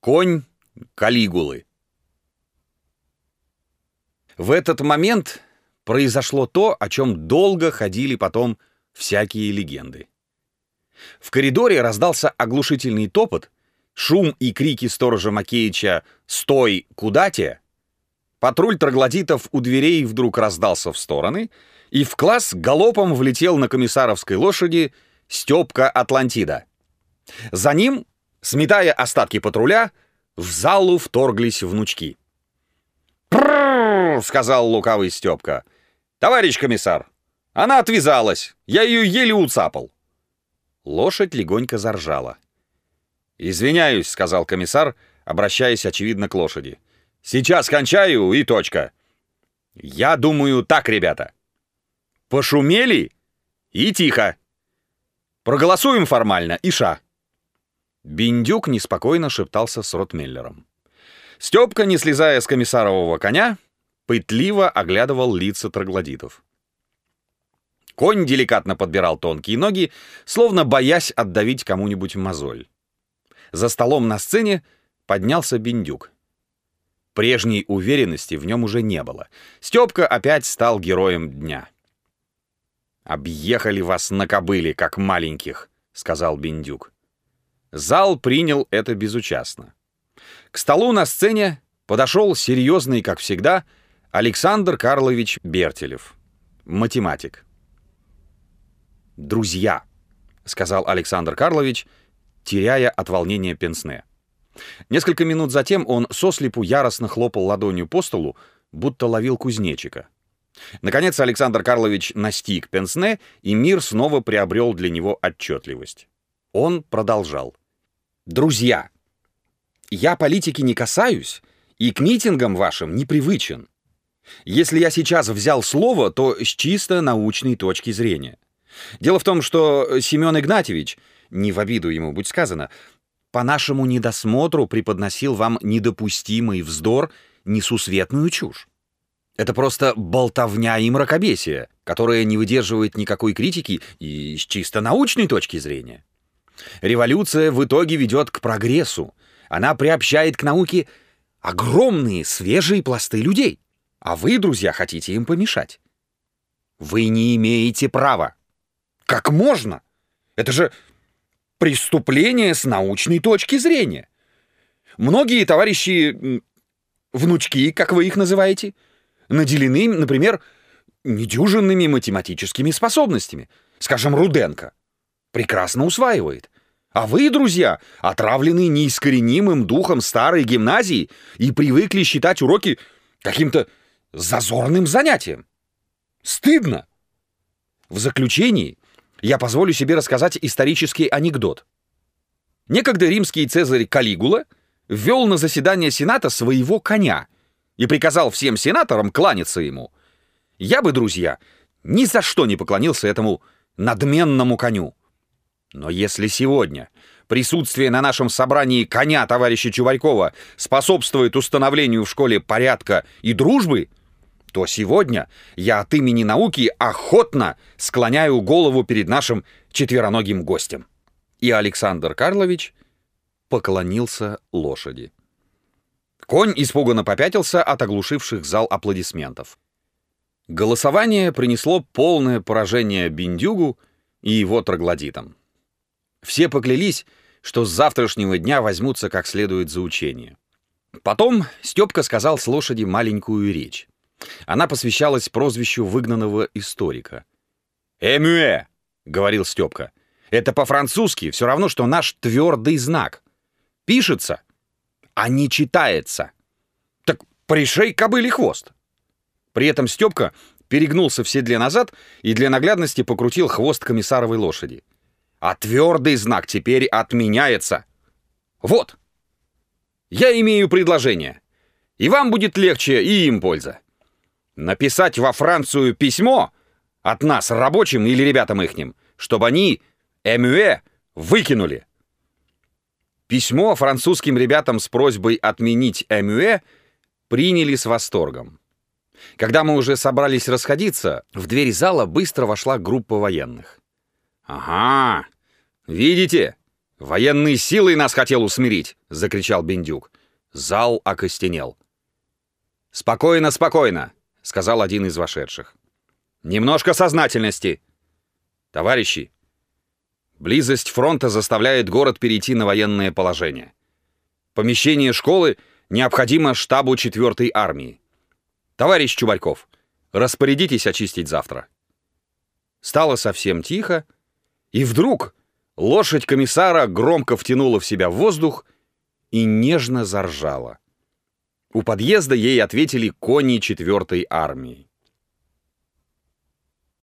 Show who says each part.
Speaker 1: Конь Калигулы. В этот момент произошло то, о чем долго ходили потом всякие легенды. В коридоре раздался оглушительный топот, шум и крики сторожа Макеича «Стой! Куда те?». Патруль троглодитов у дверей вдруг раздался в стороны, и в класс галопом влетел на комиссаровской лошади Степка Атлантида. За ним, сметая остатки патруля, в залу вторглись внучки. Сказал лукавый Степка. «Товарищ комиссар, она отвязалась, я ее еле уцапал». Лошадь легонько заржала. «Извиняюсь», — сказал комиссар, обращаясь, очевидно, к лошади. «Сейчас кончаю и точка». «Я думаю так, ребята. Пошумели и тихо. Проголосуем формально и ша». Биндюк неспокойно шептался с Ротмеллером. Степка, не слезая с комиссарового коня, пытливо оглядывал лица троглодитов. Конь деликатно подбирал тонкие ноги, словно боясь отдавить кому-нибудь мозоль. За столом на сцене поднялся Биндюк. Прежней уверенности в нем уже не было. Степка опять стал героем дня. «Объехали вас на кобыле, как маленьких», — сказал Биндюк. Зал принял это безучастно. К столу на сцене подошел серьезный, как всегда, Александр Карлович Бертелев, математик. «Друзья», — сказал Александр Карлович, теряя от волнения пенсне. Несколько минут затем он сослепу яростно хлопал ладонью по столу, будто ловил кузнечика. Наконец Александр Карлович настиг пенсне, и мир снова приобрел для него отчетливость. Он продолжал. Друзья, я политики не касаюсь и к митингам вашим не привычен. Если я сейчас взял слово, то с чисто научной точки зрения. Дело в том, что Семен Игнатьевич, не в обиду ему будь сказано, по нашему недосмотру преподносил вам недопустимый вздор, несусветную чушь. Это просто болтовня и мракобесие, которая не выдерживает никакой критики и с чисто научной точки зрения. Революция в итоге ведет к прогрессу. Она приобщает к науке огромные свежие пласты людей. А вы, друзья, хотите им помешать. Вы не имеете права. Как можно? Это же преступление с научной точки зрения. Многие товарищи внучки, как вы их называете, наделены, например, недюжинными математическими способностями. Скажем, Руденко прекрасно усваивает. А вы, друзья, отравлены неискоренимым духом старой гимназии и привыкли считать уроки каким-то зазорным занятием. Стыдно. В заключении я позволю себе рассказать исторический анекдот. Некогда римский цезарь Калигула ввел на заседание Сената своего коня и приказал всем сенаторам кланяться ему. Я бы, друзья, ни за что не поклонился этому надменному коню. Но если сегодня присутствие на нашем собрании коня товарища Чуварькова способствует установлению в школе порядка и дружбы, то сегодня я от имени науки охотно склоняю голову перед нашим четвероногим гостем. И Александр Карлович поклонился лошади. Конь испуганно попятился от оглушивших зал аплодисментов. Голосование принесло полное поражение Биндюгу и его троглодитам. Все поклялись, что с завтрашнего дня возьмутся как следует за учение. Потом Степка сказал с лошади маленькую речь. Она посвящалась прозвищу выгнанного историка. «Эмюэ», — говорил Степка, — «это по-французски все равно, что наш твердый знак. Пишется, а не читается. Так пришей кобыли хвост». При этом Степка перегнулся в седле назад и для наглядности покрутил хвост комиссаровой лошади а твердый знак теперь отменяется. Вот. Я имею предложение. И вам будет легче, и им польза. Написать во Францию письмо от нас, рабочим или ребятам ихним, чтобы они «Эмюэ» выкинули. Письмо французским ребятам с просьбой отменить «Эмюэ» приняли с восторгом. Когда мы уже собрались расходиться, в дверь зала быстро вошла группа военных. «Ага, видите? «Военной силой нас хотел усмирить!» — закричал Бендюк. Зал окостенел. «Спокойно, спокойно!» — сказал один из вошедших. «Немножко сознательности!» «Товарищи, близость фронта заставляет город перейти на военное положение. Помещение школы необходимо штабу 4-й армии. Товарищ Чубальков, распорядитесь очистить завтра». Стало совсем тихо, и вдруг Лошадь комиссара громко втянула в себя воздух и нежно заржала. У подъезда ей ответили кони четвертой армии.